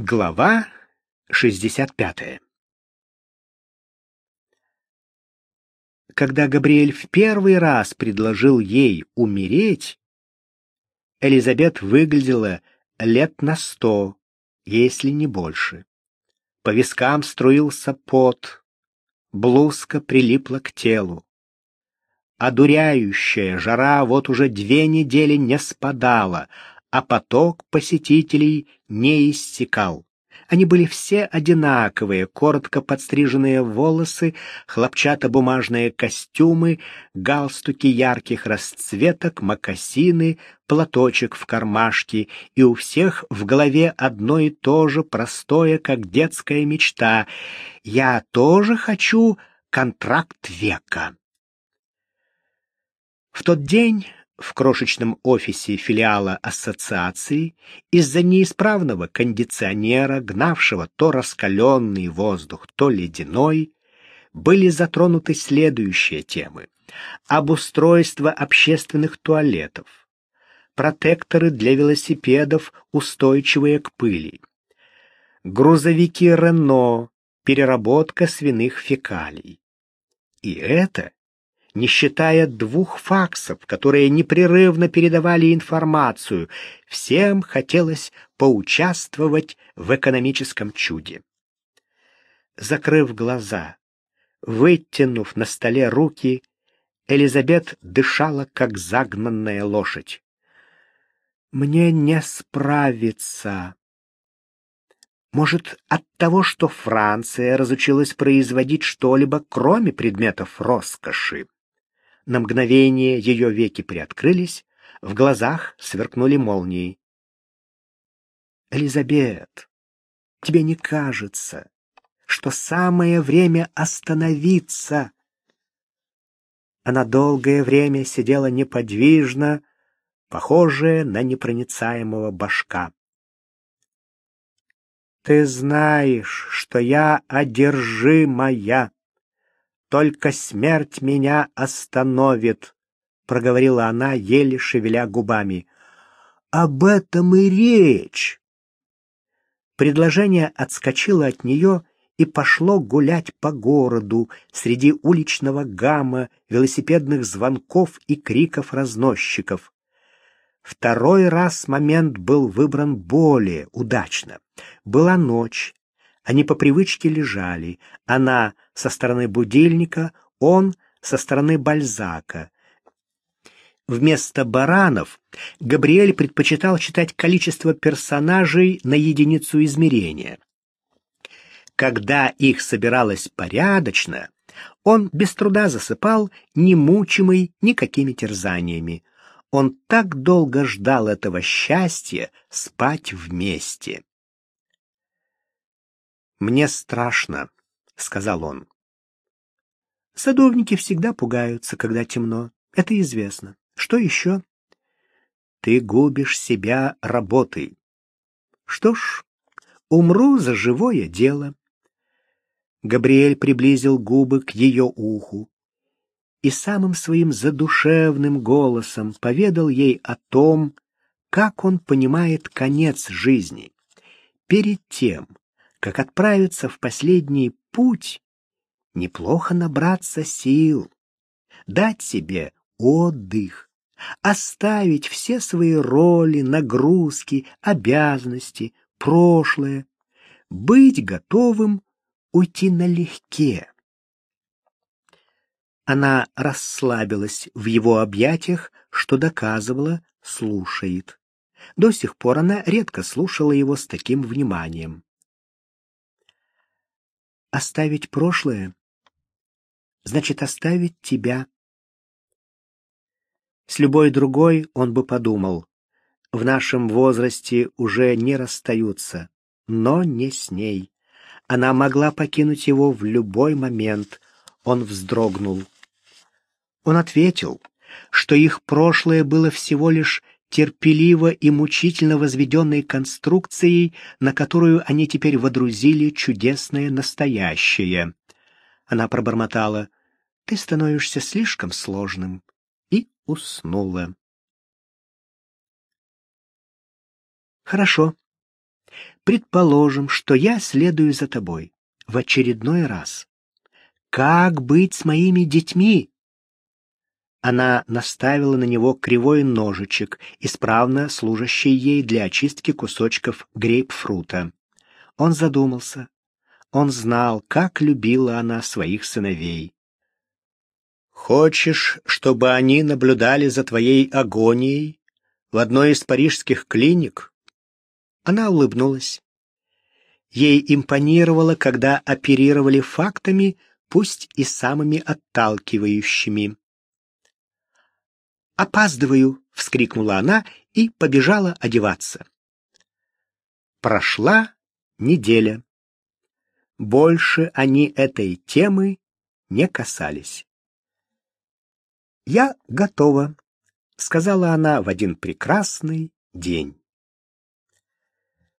Глава 65 Когда Габриэль в первый раз предложил ей умереть, Элизабет выглядела лет на сто, если не больше. По вискам струился пот, блузка прилипла к телу. Одуряющая жара вот уже две недели не спадала, а поток посетителей не иссякал. Они были все одинаковые, коротко подстриженные волосы, хлопчатобумажные костюмы, галстуки ярких расцветок, мокасины, платочек в кармашке, и у всех в голове одно и то же простое, как детская мечта. «Я тоже хочу контракт века». В тот день в крошечном офисе филиала ассоциации из-за неисправного кондиционера, гнавшего то раскаленный воздух, то ледяной, были затронуты следующие темы. Обустройство общественных туалетов, протекторы для велосипедов, устойчивые к пыли, грузовики Рено, переработка свиных фекалий. И это не считая двух факсов, которые непрерывно передавали информацию. Всем хотелось поучаствовать в экономическом чуде. Закрыв глаза, вытянув на столе руки, Элизабет дышала, как загнанная лошадь. «Мне не справиться». Может, от того, что Франция разучилась производить что-либо, кроме предметов роскоши? На мгновение ее веки приоткрылись, в глазах сверкнули молнии. «Элизабет, тебе не кажется, что самое время остановиться?» Она долгое время сидела неподвижно, похожая на непроницаемого башка. «Ты знаешь, что я одержимая!» Только смерть меня остановит, проговорила она, еле шевеля губами. Об этом и речь. Предложение отскочило от нее и пошло гулять по городу среди уличного гамма, велосипедных звонков и криков разносчиков. Второй раз момент был выбран более удачно. Была ночь, они по привычке лежали, она со стороны будильника, он со стороны Бальзака. Вместо баранов Габриэль предпочитал читать количество персонажей на единицу измерения. Когда их собиралось порядочно, он без труда засыпал, не мучимый никакими терзаниями. Он так долго ждал этого счастья спать вместе. «Мне страшно», — сказал он. «Садовники всегда пугаются, когда темно. Это известно. Что еще?» «Ты губишь себя работой». «Что ж, умру за живое дело». Габриэль приблизил губы к ее уху и самым своим задушевным голосом поведал ей о том, как он понимает конец жизни. Перед тем, как отправиться в последний путь, неплохо набраться сил, дать себе отдых, оставить все свои роли, нагрузки, обязанности, прошлое, быть готовым уйти налегке. Она расслабилась в его объятиях, что доказывала, слушает. До сих пор она редко слушала его с таким вниманием. Оставить прошлое значит оставить тебя. С любой другой он бы подумал, в нашем возрасте уже не расстаются, но не с ней. Она могла покинуть его в любой момент. Он вздрогнул. Он ответил, что их прошлое было всего лишь терпеливо и мучительно возведенной конструкцией, на которую они теперь водрузили чудесное настоящее. Она пробормотала «Ты становишься слишком сложным» и уснула. «Хорошо. Предположим, что я следую за тобой в очередной раз. Как быть с моими детьми? Она наставила на него кривой ножичек, исправно служащий ей для очистки кусочков грейпфрута. Он задумался. Он знал, как любила она своих сыновей. «Хочешь, чтобы они наблюдали за твоей агонией в одной из парижских клиник?» Она улыбнулась. Ей импонировало, когда оперировали фактами, пусть и самыми отталкивающими. «Опаздываю!» — вскрикнула она и побежала одеваться. Прошла неделя. Больше они этой темы не касались. «Я готова», — сказала она в один прекрасный день.